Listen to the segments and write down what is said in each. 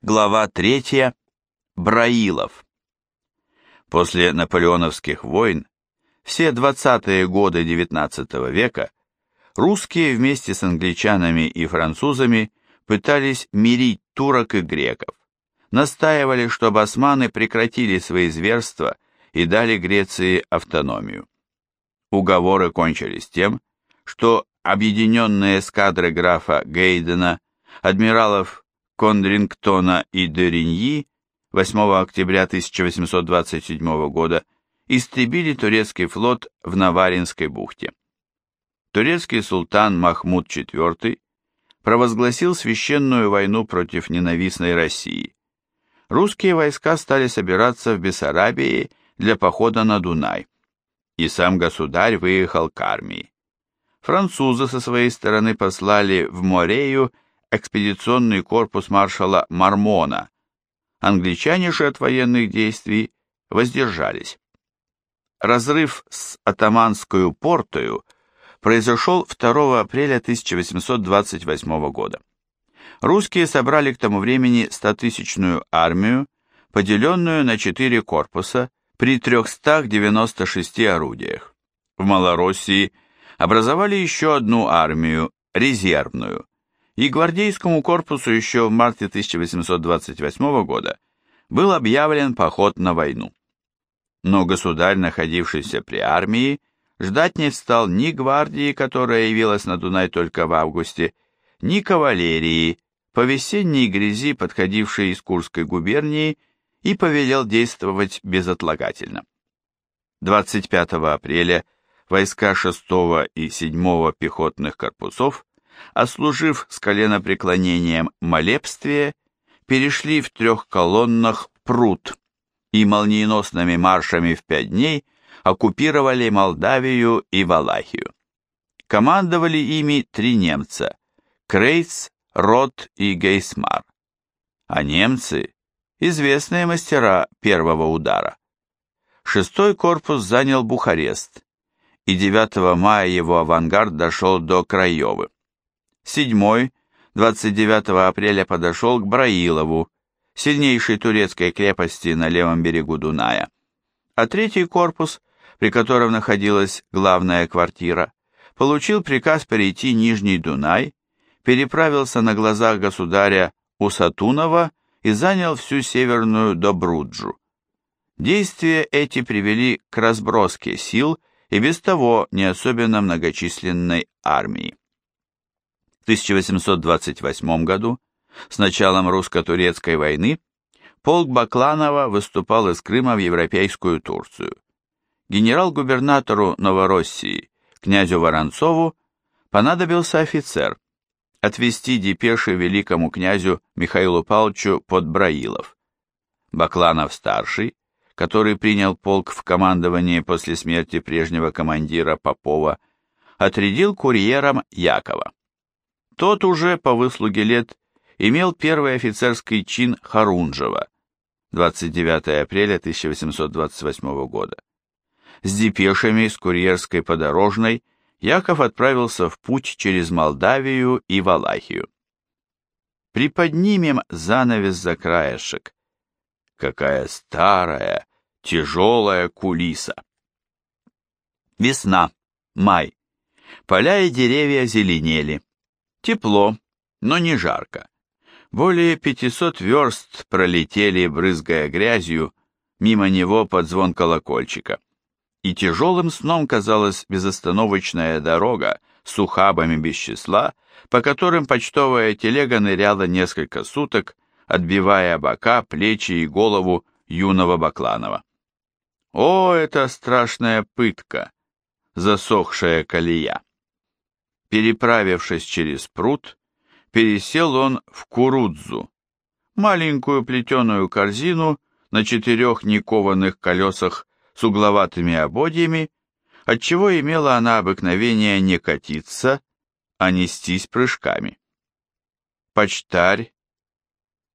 Глава 3. Браилов. После наполеоновских войн, все 20-е годы XIX века, русские вместе с англичанами и французами пытались мирить турок и греков, настаивали, чтобы османы прекратили свои зверства и дали Греции автономию. Уговоры кончились тем, что объединенные эскадры графа Гейдена, адмиралов Кондрингтона и Дериньи 8 октября 1827 года истребили турецкий флот в Наваринской бухте. Турецкий султан Махмуд IV провозгласил священную войну против ненавистной России. Русские войска стали собираться в Бессарабии для похода на Дунай, и сам государь выехал к армии. Французы со своей стороны послали в Морею экспедиционный корпус маршала Мармона. Англичане же от военных действий воздержались. Разрыв с атаманскую портою произошел 2 апреля 1828 года. Русские собрали к тому времени 100-тысячную армию, поделенную на четыре корпуса при 396 орудиях. В Малороссии образовали еще одну армию, резервную, и гвардейскому корпусу еще в марте 1828 года был объявлен поход на войну. Но государь, находившийся при армии, ждать не стал ни гвардии, которая явилась на Дунай только в августе, ни кавалерии, по весенней грязи, подходившей из Курской губернии, и повелел действовать безотлагательно. 25 апреля войска 6 и 7 пехотных корпусов ослужив с коленопреклонением молебствие, перешли в трех колоннах пруд и молниеносными маршами в пять дней оккупировали Молдавию и Валахию. Командовали ими три немца – Крейц, Рот и Гейсмар. А немцы – известные мастера первого удара. Шестой корпус занял Бухарест, и 9 мая его авангард дошел до Краевы. Седьмой 29 апреля подошел к Браилову, сильнейшей турецкой крепости на левом берегу Дуная, а третий корпус, при котором находилась главная квартира, получил приказ перейти Нижний Дунай, переправился на глазах государя Усатунова и занял всю северную Добруджу. Действия эти привели к разброске сил и без того не особенно многочисленной армии. 1828 году, с началом русско-турецкой войны, полк Бакланова выступал из Крыма в Европейскую Турцию. Генерал-губернатору Новороссии, князю Воронцову, понадобился офицер, отвести депеши великому князю Михаилу Павловичу под Браилов. Бакланов-старший, который принял полк в командование после смерти прежнего командира Попова, отрядил курьером Якова. Тот уже по выслуге лет имел первый офицерский чин Харунжева 29 апреля 1828 года. С депешами с курьерской подорожной Яков отправился в путь через Молдавию и Валахию. Приподнимем занавес за краешек. Какая старая, тяжелая кулиса. Весна, май. Поля и деревья зеленели. Тепло, но не жарко. Более 500 верст пролетели, брызгая грязью, мимо него под звон колокольчика. И тяжелым сном казалась безостановочная дорога с ухабами без числа, по которым почтовая телега ныряла несколько суток, отбивая бока, плечи и голову юного Бакланова. О, это страшная пытка, засохшая колея. Переправившись через пруд, пересел он в Курудзу, маленькую плетеную корзину на четырех никованных колесах с угловатыми ободьями, отчего имела она обыкновение не катиться, а нестись прыжками. Почтарь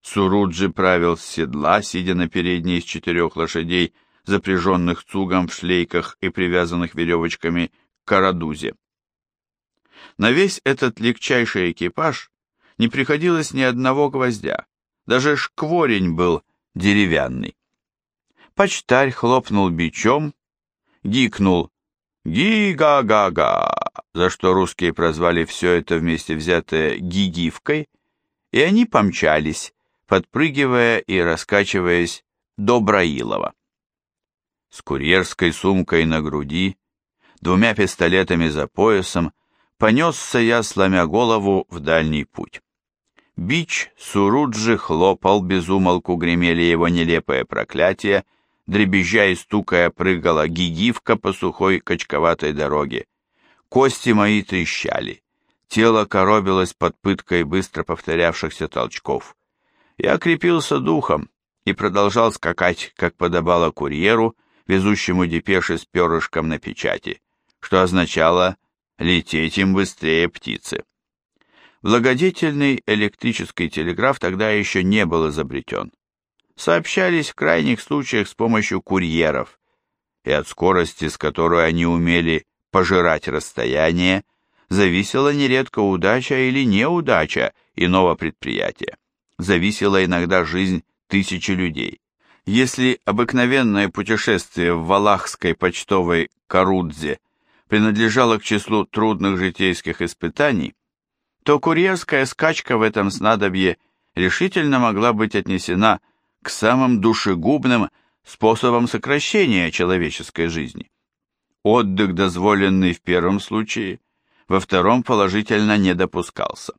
Суруджи правил с седла, сидя на передней из четырех лошадей, запряженных цугом в шлейках и привязанных веревочками к карадузе. На весь этот легчайший экипаж не приходилось ни одного гвоздя, даже шкворень был деревянный. Почтарь хлопнул бичом, гикнул «Ги-га-га-га», за что русские прозвали все это вместе взятое «гигивкой», и они помчались, подпрыгивая и раскачиваясь до Браилова. С курьерской сумкой на груди, двумя пистолетами за поясом, понесся я, сломя голову, в дальний путь. Бич Суруджи хлопал, безумолку гремели его нелепое проклятие, дребезжа и стукая прыгала гигивка по сухой качковатой дороге. Кости мои трещали, тело коробилось под пыткой быстро повторявшихся толчков. Я крепился духом и продолжал скакать, как подобало курьеру, везущему депеши с перышком на печати, что означало лететь им быстрее птицы. Благодетельный электрический телеграф тогда еще не был изобретен. Сообщались в крайних случаях с помощью курьеров, и от скорости, с которой они умели пожирать расстояние, зависела нередко удача или неудача иного предприятия. Зависела иногда жизнь тысячи людей. Если обыкновенное путешествие в Валахской почтовой Карудзе принадлежало к числу трудных житейских испытаний, то курьерская скачка в этом снадобье решительно могла быть отнесена к самым душегубным способам сокращения человеческой жизни. Отдых, дозволенный в первом случае, во втором положительно не допускался.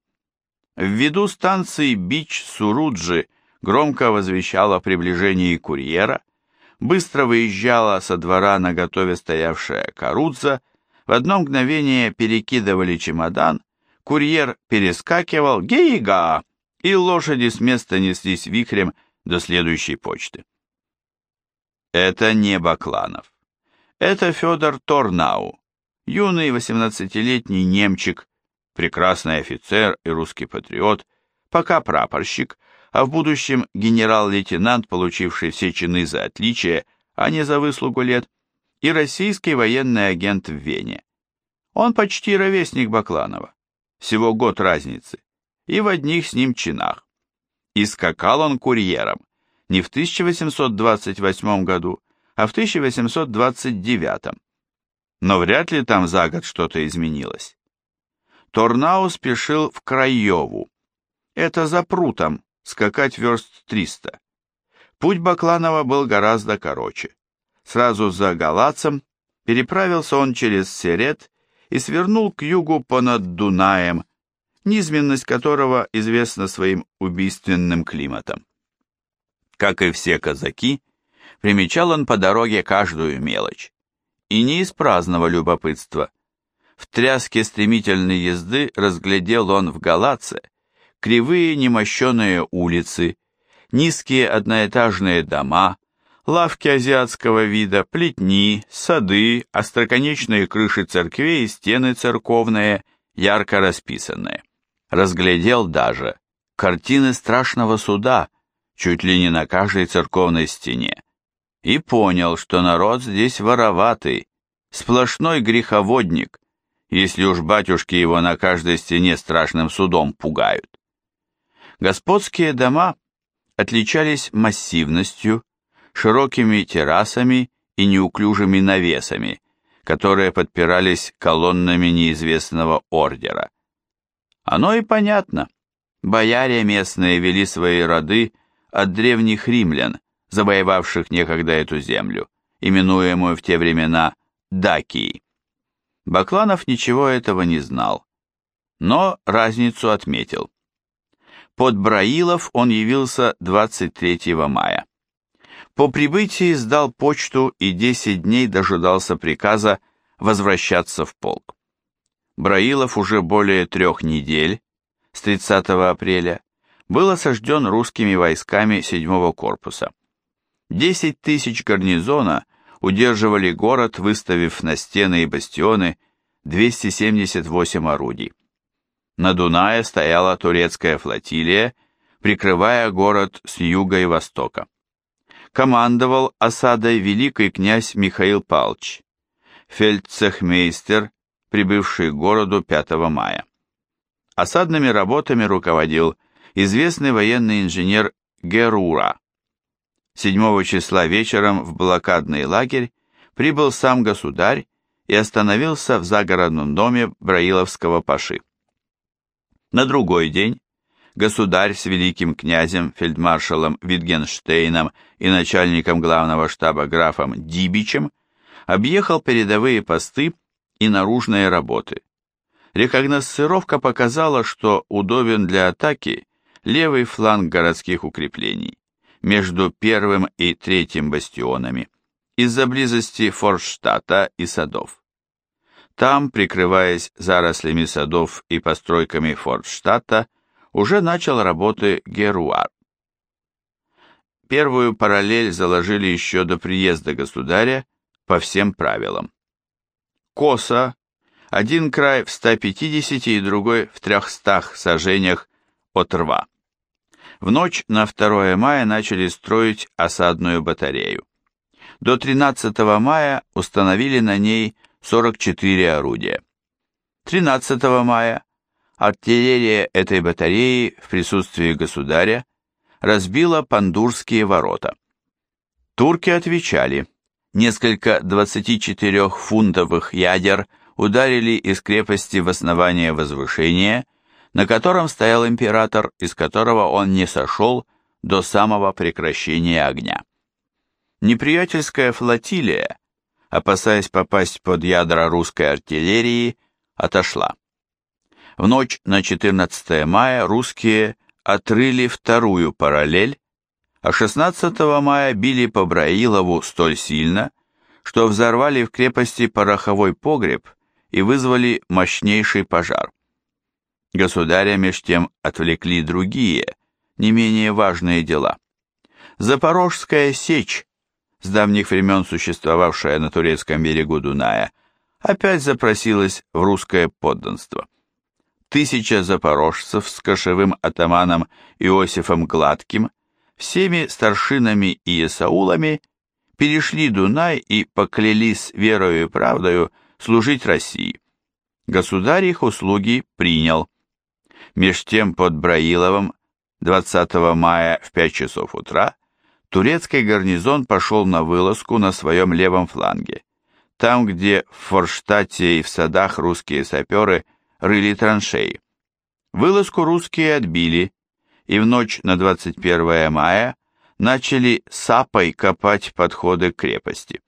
В виду станции Бич-Суруджи громко возвещала о приближении курьера, быстро выезжала со двора на готове стоявшая Карудза, в одно мгновение перекидывали чемодан, курьер перескакивал «Гейга!» и лошади с места неслись вихрем до следующей почты. Это не Бакланов. Это Федор Торнау, юный 18-летний немчик, прекрасный офицер и русский патриот, пока прапорщик, а в будущем генерал-лейтенант, получивший все чины за отличие, а не за выслугу лет, и российский военный агент в Вене. Он почти ровесник Бакланова, всего год разницы, и в одних с ним чинах. И скакал он курьером не в 1828 году, а в 1829. Но вряд ли там за год что-то изменилось. Торнау спешил в Краеву. Это за прутом, скакать верст 300. Путь Бакланова был гораздо короче. Сразу за Галацем переправился он через Серет и свернул к югу понад Дунаем, низменность которого известна своим убийственным климатом. Как и все казаки, примечал он по дороге каждую мелочь. И не из праздного любопытства. В тряске стремительной езды разглядел он в Галаце кривые немощеные улицы, низкие одноэтажные дома, лавки азиатского вида, плетни, сады, остроконечные крыши церквей и стены церковные, ярко расписанные. Разглядел даже картины страшного суда, чуть ли не на каждой церковной стене, и понял, что народ здесь вороватый, сплошной греховодник, если уж батюшки его на каждой стене страшным судом пугают. Господские дома отличались массивностью, широкими террасами и неуклюжими навесами, которые подпирались колоннами неизвестного ордера. Оно и понятно. Бояре местные вели свои роды от древних римлян, завоевавших некогда эту землю, именуемую в те времена Дакией. Бакланов ничего этого не знал, но разницу отметил. Под Браилов он явился 23 мая. По прибытии сдал почту и 10 дней дожидался приказа возвращаться в полк. Браилов уже более трех недель, с 30 апреля, был осажден русскими войсками 7-го корпуса. 10 тысяч гарнизона удерживали город, выставив на стены и бастионы 278 орудий. На Дунае стояла турецкая флотилия, прикрывая город с юга и востока. Командовал осадой великий князь Михаил Палч, фельдцехмейстер, прибывший к городу 5 мая. Осадными работами руководил известный военный инженер Герура. 7 числа вечером в блокадный лагерь прибыл сам государь и остановился в загородном доме Браиловского паши. На другой день государь с великим князем, фельдмаршалом Витгенштейном и начальником главного штаба графом Дибичем объехал передовые посты и наружные работы. Рекогносцировка показала, что удобен для атаки левый фланг городских укреплений между первым и третьим бастионами из-за близости Форштадта и садов. Там, прикрываясь зарослями садов и постройками Форштадта, уже начал работы Геруар. Первую параллель заложили еще до приезда государя по всем правилам. Коса, один край в 150 и другой в 300 сажениях от рва. В ночь на 2 мая начали строить осадную батарею. До 13 мая установили на ней 44 орудия. 13 мая артиллерия этой батареи в присутствии государя разбила Пандурские ворота. Турки отвечали. Несколько 24-фунтовых ядер ударили из крепости в основание возвышения, на котором стоял император, из которого он не сошел до самого прекращения огня. Неприятельская флотилия, опасаясь попасть под ядра русской артиллерии, отошла. В ночь на 14 мая русские отрыли вторую параллель, а 16 мая били по Браилову столь сильно, что взорвали в крепости пороховой погреб и вызвали мощнейший пожар. Государя меж тем отвлекли другие, не менее важные дела. Запорожская сечь с давних времен существовавшая на турецком берегу Дуная, опять запросилась в русское подданство. Тысяча запорожцев с кошевым атаманом Иосифом Гладким, всеми старшинами и Исаулами перешли Дунай и поклялись верою и правдою служить России. Государь их услуги принял. Меж тем под Браиловым 20 мая в 5 часов утра турецкий гарнизон пошел на вылазку на своем левом фланге, там, где в Форштадте и в садах русские саперы рыли траншеи. Вылазку русские отбили, и в ночь на 21 мая начали сапой копать подходы к крепости.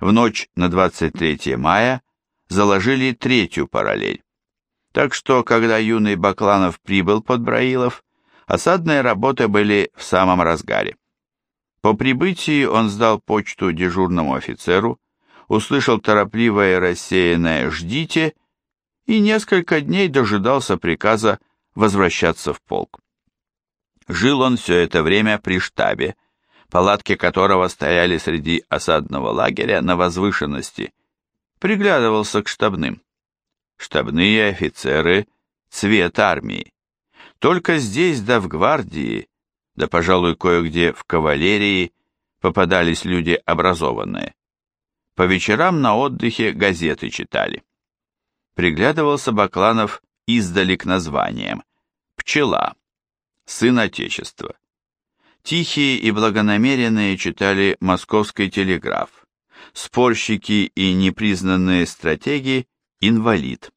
В ночь на 23 мая заложили третью параллель. Так что, когда юный Бакланов прибыл под Браилов, осадные работы были в самом разгаре. По прибытии он сдал почту дежурному офицеру, услышал торопливое и рассеянное «ждите» и несколько дней дожидался приказа возвращаться в полк. Жил он все это время при штабе, палатки которого стояли среди осадного лагеря на возвышенности, приглядывался к штабным. Штабные офицеры – цвет армии. Только здесь, да в гвардии, да, пожалуй, кое-где в кавалерии попадались люди образованные. По вечерам на отдыхе газеты читали. Приглядывался Бакланов издали к названиям. «Пчела», «Сын Отечества». Тихие и благонамеренные читали «Московский телеграф», спорщики и непризнанные стратеги «Инвалид».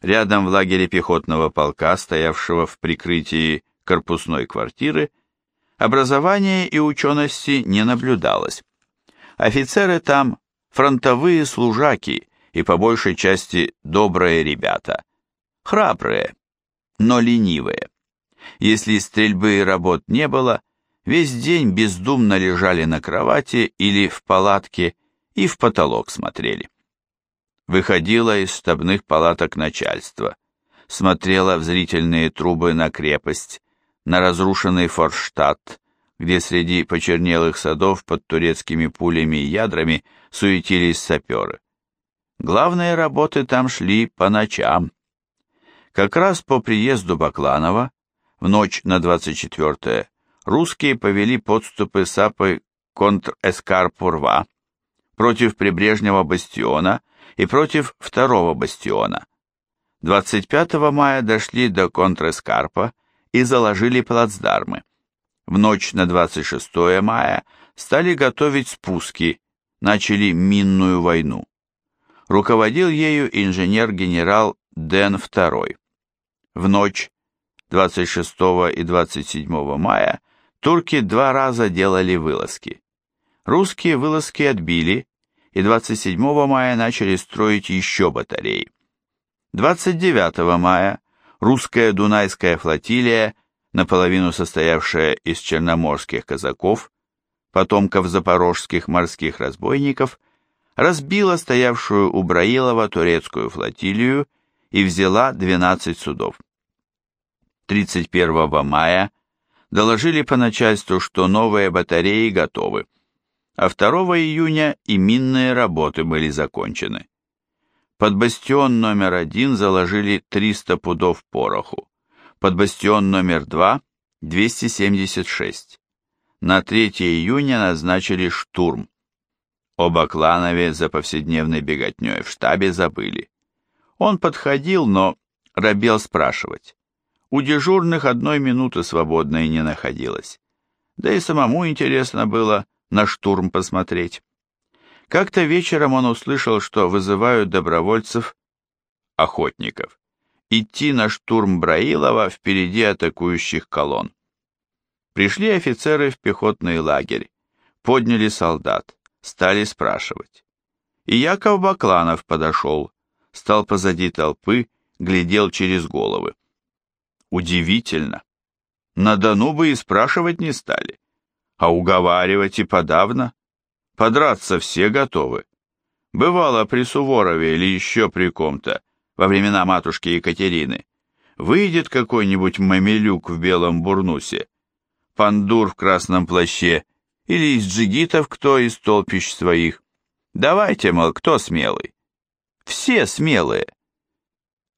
Рядом в лагере пехотного полка, стоявшего в прикрытии корпусной квартиры, образования и учености не наблюдалось. Офицеры там фронтовые служаки и по большей части добрые ребята, храбрые, но ленивые. Если стрельбы и работ не было, весь день бездумно лежали на кровати или в палатке и в потолок смотрели. Выходило из штабных палаток начальство, смотрело в зрительные трубы на крепость, на разрушенный Форштадт, где среди почернелых садов под турецкими пулями и ядрами суетились саперы. Главные работы там шли по ночам. Как раз по приезду Бакланова, в ночь на 24-е, русские повели подступы сапы контр-эскарпурва против прибрежнего бастиона и против второго бастиона. 25 мая дошли до контр-эскарпа и заложили плацдармы. В ночь на 26 мая стали готовить спуски, начали минную войну. Руководил ею инженер-генерал Дэн II. В ночь 26 и 27 мая турки два раза делали вылазки. Русские вылазки отбили, и 27 мая начали строить еще батареи. 29 мая русская Дунайская флотилия, наполовину состоявшая из черноморских казаков, потомков запорожских морских разбойников, разбила стоявшую у Браилова турецкую флотилию и взяла 12 судов. 31 мая доложили по начальству, что новые батареи готовы, а 2 июня и минные работы были закончены. Под бастион номер один заложили 300 пудов пороху, под бастион номер два – 276. На 3 июня назначили штурм. Об Акланове за повседневной беготней в штабе забыли. Он подходил, но робел спрашивать. У дежурных одной минуты свободной не находилось. Да и самому интересно было на штурм посмотреть. Как-то вечером он услышал, что вызывают добровольцев, охотников, идти на штурм Браилова впереди атакующих колонн. Пришли офицеры в пехотный лагерь, подняли солдат, стали спрашивать. И Яков Бакланов подошел, стал позади толпы, глядел через головы. Удивительно. На Дону бы и спрашивать не стали, а уговаривать и подавно. Подраться все готовы. Бывало при Суворове или еще при ком-то, во времена матушки Екатерины. Выйдет какой-нибудь мамилюк в белом бурнусе, пандур в красном плаще или из джигитов кто из толпищ своих. Давайте, мол, кто смелый? Все смелые.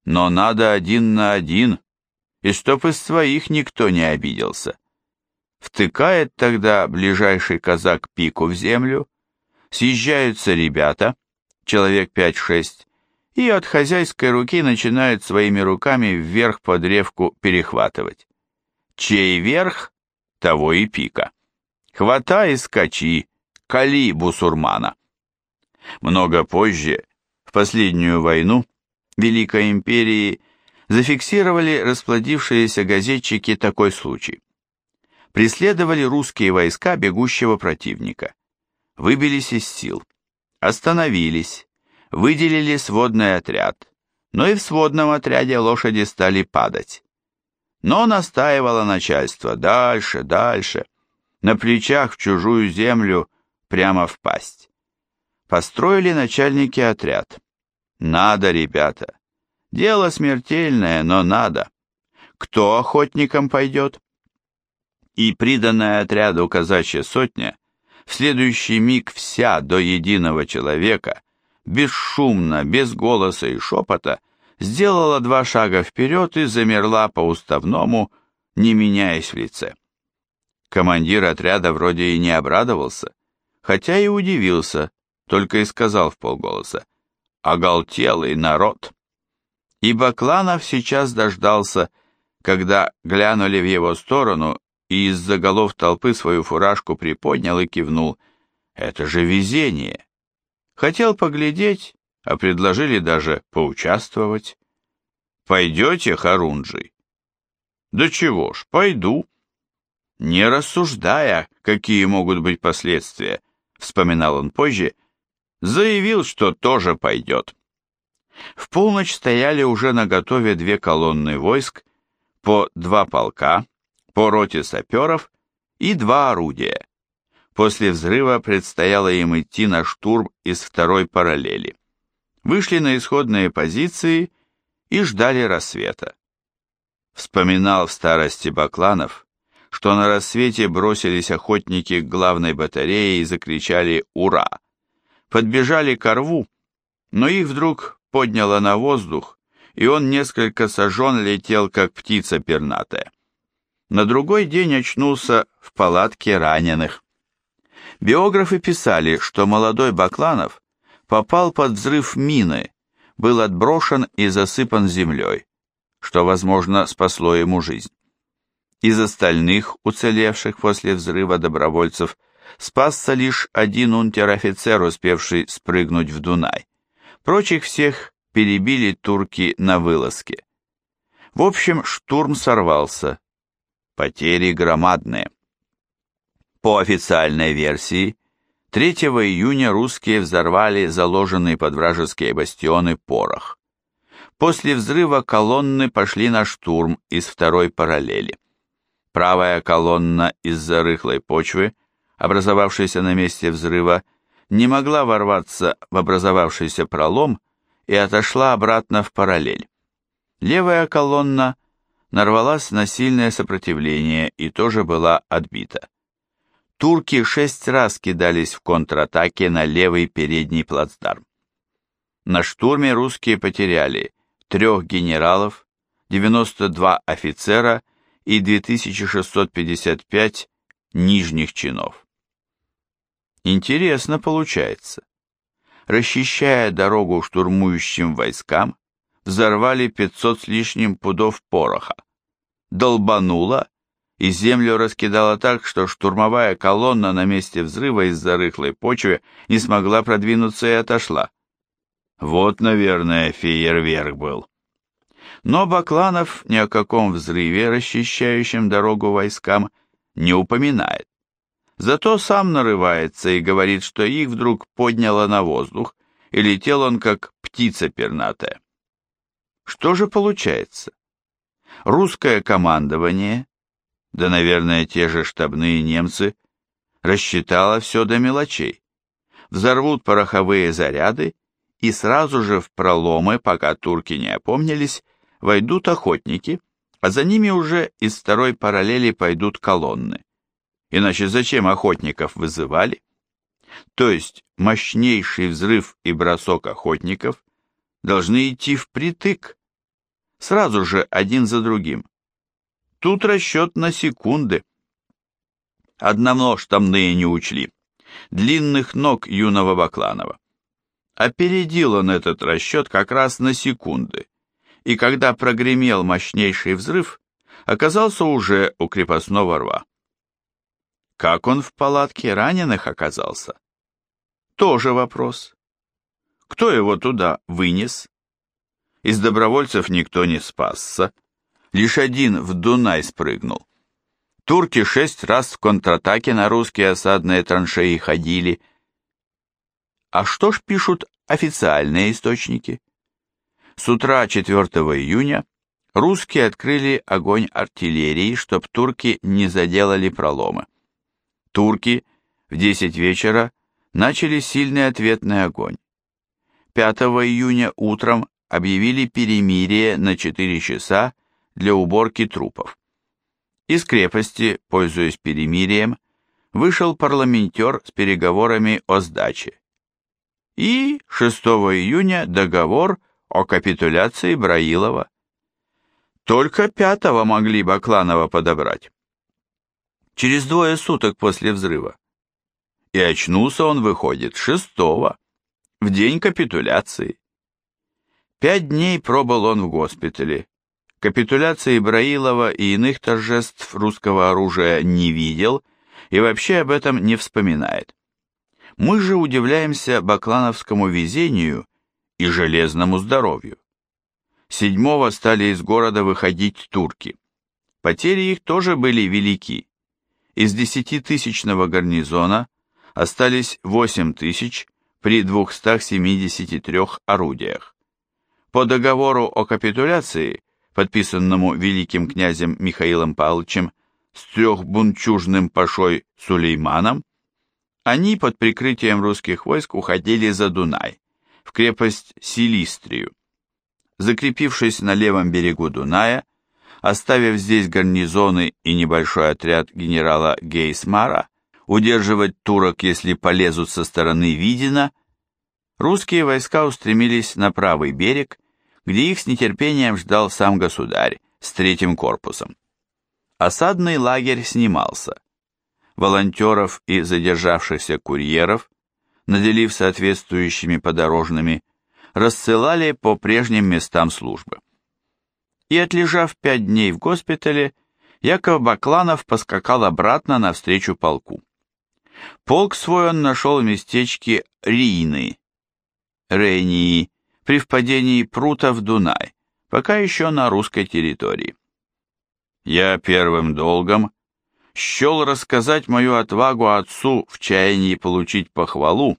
Но надо один на один, и чтоб из своих никто не обиделся. Втыкает тогда ближайший казак пику в землю, съезжаются ребята, человек 5-6, и от хозяйской руки начинают своими руками вверх по древку перехватывать. Чей верх, того и пика. Хватай и скачи, кали бусурмана. Много позже, в последнюю войну, Великой империи зафиксировали расплодившиеся газетчики такой случай. Преследовали русские войска бегущего противника выбились из сил, остановились, выделили сводный отряд, но и в сводном отряде лошади стали падать. Но настаивало начальство дальше, дальше, на плечах в чужую землю прямо в пасть. Построили начальники отряд. Надо, ребята. Дело смертельное, но надо. Кто охотником пойдет? И приданная отряду казачья сотня в следующий миг вся до единого человека, бесшумно, без голоса и шепота, сделала два шага вперед и замерла по уставному, не меняясь в лице. Командир отряда вроде и не обрадовался, хотя и удивился, только и сказал в полголоса «Оголтелый народ!» И Бакланов сейчас дождался, когда глянули в его сторону и из-за голов толпы свою фуражку приподнял и кивнул. Это же везение. Хотел поглядеть, а предложили даже поучаствовать. Пойдете, Харунжий? Да чего ж, пойду. Не рассуждая, какие могут быть последствия, вспоминал он позже, заявил, что тоже пойдет. В полночь стояли уже на готове две колонны войск, по два полка, по роте саперов и два орудия. После взрыва предстояло им идти на штурм из второй параллели. Вышли на исходные позиции и ждали рассвета. Вспоминал в старости Бакланов, что на рассвете бросились охотники к главной батарее и закричали «Ура!». Подбежали к рву, но их вдруг подняло на воздух, и он несколько сожжен летел, как птица пернатая. На другой день очнулся в палатке раненых. Биографы писали, что молодой Бакланов попал под взрыв мины, был отброшен и засыпан землей, что, возможно, спасло ему жизнь. Из остальных, уцелевших после взрыва добровольцев, спасся лишь один унтер-офицер, успевший спрыгнуть в Дунай. Прочих всех перебили турки на вылазке. В общем, штурм сорвался. Потери громадные. По официальной версии, 3 июня русские взорвали заложенный под вражеские бастионы порох. После взрыва колонны пошли на штурм из второй параллели. Правая колонна из-за рыхлой почвы, образовавшейся на месте взрыва, не могла ворваться в образовавшийся пролом и отошла обратно в параллель. Левая колонна нарвалась на сильное сопротивление и тоже была отбита. Турки шесть раз кидались в контратаке на левый передний плацдарм. На штурме русские потеряли трех генералов, 92 офицера и 2655 нижних чинов. Интересно получается. Расчищая дорогу штурмующим войскам, взорвали 500 с лишним пудов пороха. Долбануло, и землю раскидало так, что штурмовая колонна на месте взрыва из-за рыхлой почвы не смогла продвинуться и отошла. Вот, наверное, фейерверк был. Но Бакланов ни о каком взрыве, расчищающем дорогу войскам, не упоминает. Зато сам нарывается и говорит, что их вдруг подняло на воздух, и летел он как птица пернатая. Что же получается? Русское командование, да, наверное, те же штабные немцы, рассчитало все до мелочей. Взорвут пороховые заряды, и сразу же в проломы, пока турки не опомнились, войдут охотники, а за ними уже из второй параллели пойдут колонны. Иначе зачем охотников вызывали? То есть мощнейший взрыв и бросок охотников должны идти впритык, сразу же один за другим. Тут расчет на секунды. Одного штамные не учли. Длинных ног юного Бакланова. Опередил он этот расчет как раз на секунды, и когда прогремел мощнейший взрыв, оказался уже у крепостного рва. Как он в палатке раненых оказался? Тоже вопрос. Кто его туда вынес? Из добровольцев никто не спасся, лишь один в Дунай спрыгнул. Турки шесть раз в контратаке на русские осадные траншеи ходили. А что ж пишут официальные источники? С утра 4 июня русские открыли огонь артиллерии, чтоб турки не заделали проломы. Турки в 10 вечера начали сильный ответный огонь. 5 июня утром объявили перемирие на 4 часа для уборки трупов. Из крепости, пользуясь перемирием, вышел парламентер с переговорами о сдаче. И 6 июня договор о капитуляции Браилова. Только пятого могли Бакланова подобрать. Через двое суток после взрыва. И очнулся он, выходит, шестого, в день капитуляции. Пять дней пробыл он в госпитале. Капитуляции Браилова и иных торжеств русского оружия не видел и вообще об этом не вспоминает. Мы же удивляемся баклановскому везению и железному здоровью. Седьмого стали из города выходить турки. Потери их тоже были велики. Из десятитысячного гарнизона остались восемь тысяч при 273 орудиях. По договору о капитуляции, подписанному великим князем Михаилом Павловичем с трехбунчужным пашой Сулейманом, они под прикрытием русских войск уходили за Дунай в крепость Силистрию. Закрепившись на левом берегу Дуная, оставив здесь гарнизоны и небольшой отряд генерала Гейсмара, удерживать турок, если полезут со стороны Видина, русские войска устремились на правый берег, где их с нетерпением ждал сам государь с третьим корпусом. Осадный лагерь снимался. Волонтеров и задержавшихся курьеров наделив соответствующими подорожными, рассылали по прежним местам службы. И отлежав пять дней в госпитале, Яков Бакланов поскакал обратно навстречу полку. Полк свой он нашел в местечке Рийны, Рейнии, при впадении прута в Дунай, пока еще на русской территории. Я первым долгом счел рассказать мою отвагу отцу в чаянии получить похвалу,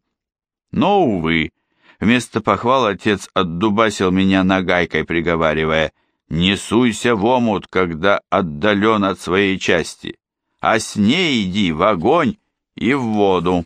но, увы, вместо похвал отец отдубасил меня нагайкой, приговаривая «Не суйся в омут, когда отдален от своей части, а с ней иди в огонь и в воду».